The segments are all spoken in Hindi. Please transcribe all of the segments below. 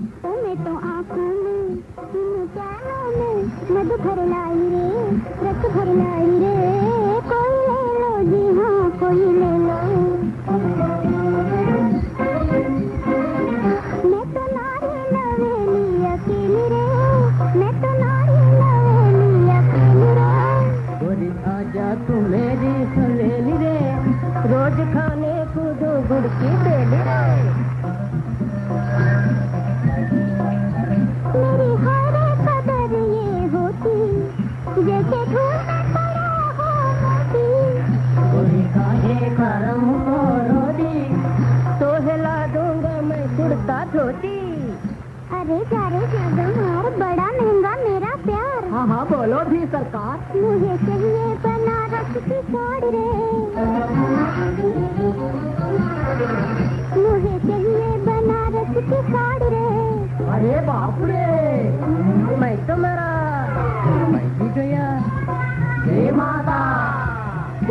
मैं तो आँखों में प्यालों में मधु भर लाई रे, रस भर लाई रे। कोई ले लो जी हाँ कोई ले लो। तो नवेली अकेली तो नवेली अकेली रे। आजा तू मेरी सहेली रे, रोज खाने को दो गुड़ की बेली रे धोती अरे बड़ा महँगा मेरा प्यार। हाँ हाँ बोलो भी सरकार। मुझे चाहिए बनारस की साड़ी रे। मुझे चाहिए बनारस की साड़ी रे। अरे बाप रे।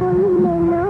कोई मिला